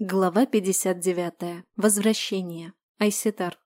Глава 59. Возвращение. Айситар.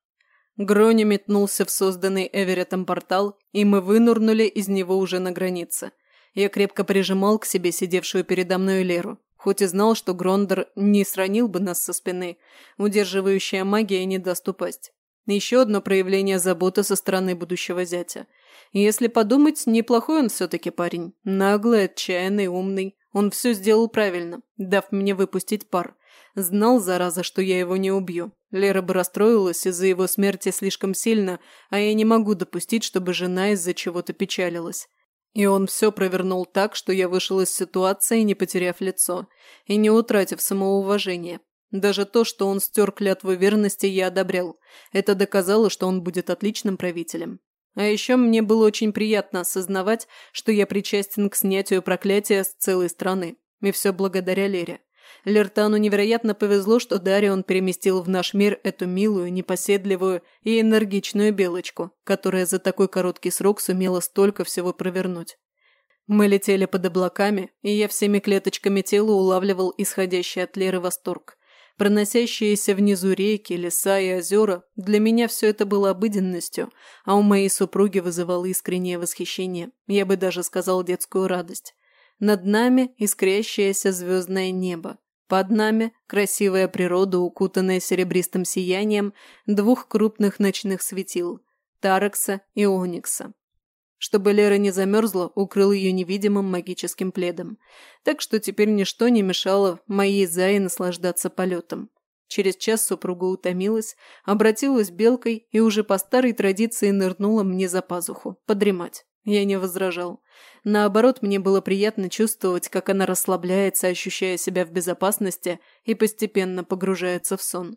Грони метнулся в созданный Эверетом портал, и мы вынурнули из него уже на границе. Я крепко прижимал к себе сидевшую передо мной Леру, хоть и знал, что Грондер не сранил бы нас со спины, удерживающая магия не даст упасть. Еще одно проявление заботы со стороны будущего зятя. Если подумать, неплохой он все-таки парень. Наглый, отчаянный, умный. Он все сделал правильно, дав мне выпустить пар – Знал, зараза, что я его не убью. Лера бы расстроилась из-за его смерти слишком сильно, а я не могу допустить, чтобы жена из-за чего-то печалилась. И он все провернул так, что я вышел из ситуации, не потеряв лицо, и не утратив самоуважение. Даже то, что он стер клятву верности, я одобрял. Это доказало, что он будет отличным правителем. А еще мне было очень приятно осознавать, что я причастен к снятию проклятия с целой страны. И все благодаря Лере. Лертану невероятно повезло, что Дарион переместил в наш мир эту милую, непоседливую и энергичную белочку, которая за такой короткий срок сумела столько всего провернуть. Мы летели под облаками, и я всеми клеточками тела улавливал исходящий от Леры восторг. Проносящиеся внизу реки, леса и озера, для меня все это было обыденностью, а у моей супруги вызывало искреннее восхищение, я бы даже сказал детскую радость. Над нами искрящееся звездное небо, под нами красивая природа, укутанная серебристым сиянием двух крупных ночных светил – Таракса и Оникса. Чтобы Лера не замерзла, укрыл ее невидимым магическим пледом. Так что теперь ничто не мешало моей Зае наслаждаться полетом. Через час супруга утомилась, обратилась белкой и уже по старой традиции нырнула мне за пазуху, подремать. Я не возражал. Наоборот, мне было приятно чувствовать, как она расслабляется, ощущая себя в безопасности и постепенно погружается в сон.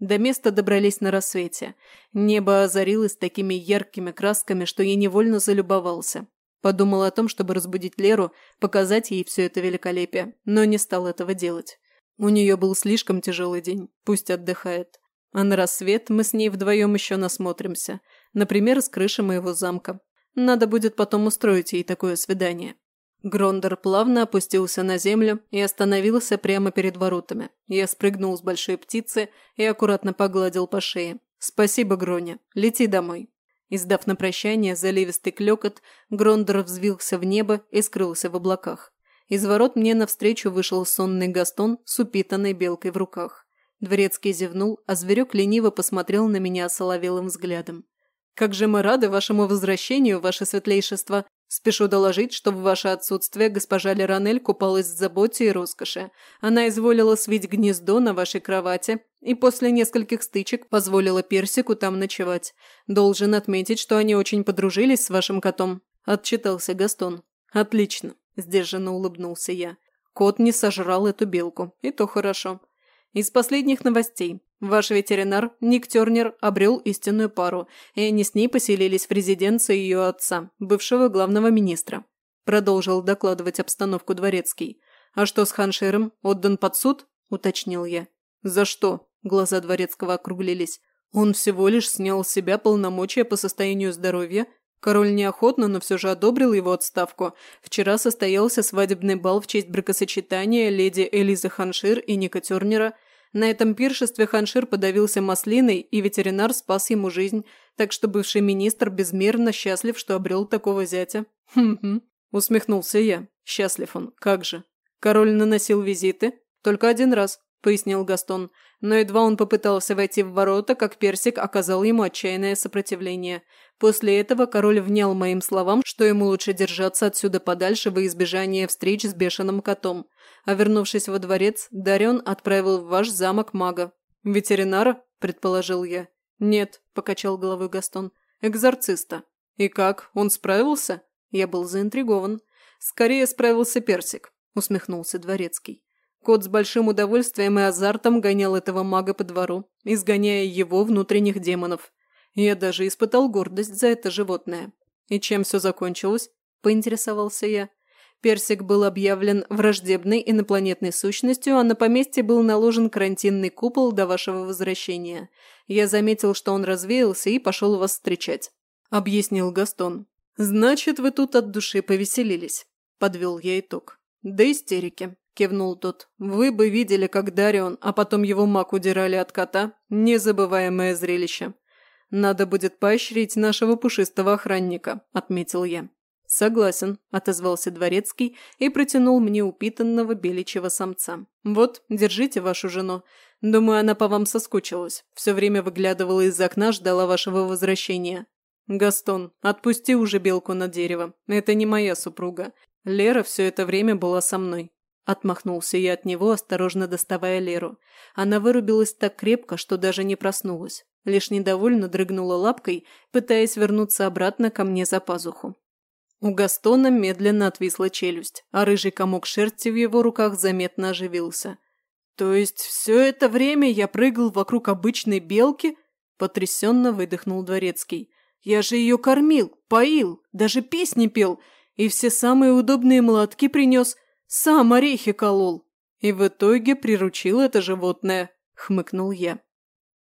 До места добрались на рассвете. Небо озарилось такими яркими красками, что я невольно залюбовался. Подумал о том, чтобы разбудить Леру, показать ей все это великолепие, но не стал этого делать. У нее был слишком тяжелый день, пусть отдыхает. А на рассвет мы с ней вдвоем еще насмотримся. Например, с крыши моего замка. Надо будет потом устроить ей такое свидание. Грондер плавно опустился на землю и остановился прямо перед воротами. Я спрыгнул с большой птицы и аккуратно погладил по шее. «Спасибо, Гроня. Лети домой». Издав на прощание заливистый клёкот, Грондер взвился в небо и скрылся в облаках. Из ворот мне навстречу вышел сонный Гастон с упитанной белкой в руках. Дворецкий зевнул, а зверек лениво посмотрел на меня соловелым взглядом. «Как же мы рады вашему возвращению, ваше светлейшество! Спешу доложить, что в ваше отсутствие госпожа Леранель купалась в заботе и роскоши. Она изволила свить гнездо на вашей кровати и после нескольких стычек позволила Персику там ночевать. Должен отметить, что они очень подружились с вашим котом», – отчитался Гастон. «Отлично», – сдержанно улыбнулся я. «Кот не сожрал эту белку, и то хорошо. Из последних новостей. Ваш ветеринар, Ник Тернер, обрел истинную пару, и они с ней поселились в резиденции ее отца, бывшего главного министра. Продолжил докладывать обстановку дворецкий. «А что с Ханширом? Отдан под суд?» – уточнил я. «За что?» – глаза дворецкого округлились. «Он всего лишь снял с себя полномочия по состоянию здоровья. Король неохотно, но все же одобрил его отставку. Вчера состоялся свадебный бал в честь бракосочетания леди Элизы Ханшир и Ника Тернера – на этом пиршестве Ханшир подавился маслиной, и ветеринар спас ему жизнь, так что бывший министр безмерно счастлив, что обрел такого зятя. «Хм-хм», – усмехнулся я. Счастлив он, как же. Король наносил визиты? Только один раз, пояснил Гастон. Но едва он попытался войти в ворота, как Персик оказал ему отчаянное сопротивление. После этого король внял моим словам, что ему лучше держаться отсюда подальше во избежание встреч с бешеным котом. А вернувшись во дворец, Дарен отправил в ваш замок мага. «Ветеринара?» – предположил я. «Нет», – покачал головой Гастон. «Экзорциста». «И как? Он справился?» Я был заинтригован. «Скорее справился Персик», – усмехнулся Дворецкий. Кот с большим удовольствием и азартом гонял этого мага по двору, изгоняя его внутренних демонов. Я даже испытал гордость за это животное. И чем все закончилось? Поинтересовался я. Персик был объявлен враждебной инопланетной сущностью, а на поместье был наложен карантинный купол до вашего возвращения. Я заметил, что он развеялся и пошел вас встречать», – объяснил Гастон. «Значит, вы тут от души повеселились», – подвел я итог. «Да истерики», – кивнул тот. «Вы бы видели, как Дарион, а потом его маг удирали от кота. Незабываемое зрелище. Надо будет поощрить нашего пушистого охранника», – отметил я. «Согласен», – отозвался дворецкий и протянул мне упитанного беличьего самца. «Вот, держите вашу жену. Думаю, она по вам соскучилась. Все время выглядывала из окна, ждала вашего возвращения. Гастон, отпусти уже белку на дерево. Это не моя супруга. Лера все это время была со мной». Отмахнулся я от него, осторожно доставая Леру. Она вырубилась так крепко, что даже не проснулась. Лишь недовольно дрыгнула лапкой, пытаясь вернуться обратно ко мне за пазуху. У Гастона медленно отвисла челюсть, а рыжий комок шерсти в его руках заметно оживился. «То есть все это время я прыгал вокруг обычной белки?» – потрясенно выдохнул Дворецкий. «Я же ее кормил, поил, даже песни пел, и все самые удобные молотки принес, сам орехи колол. И в итоге приручил это животное», – хмыкнул я.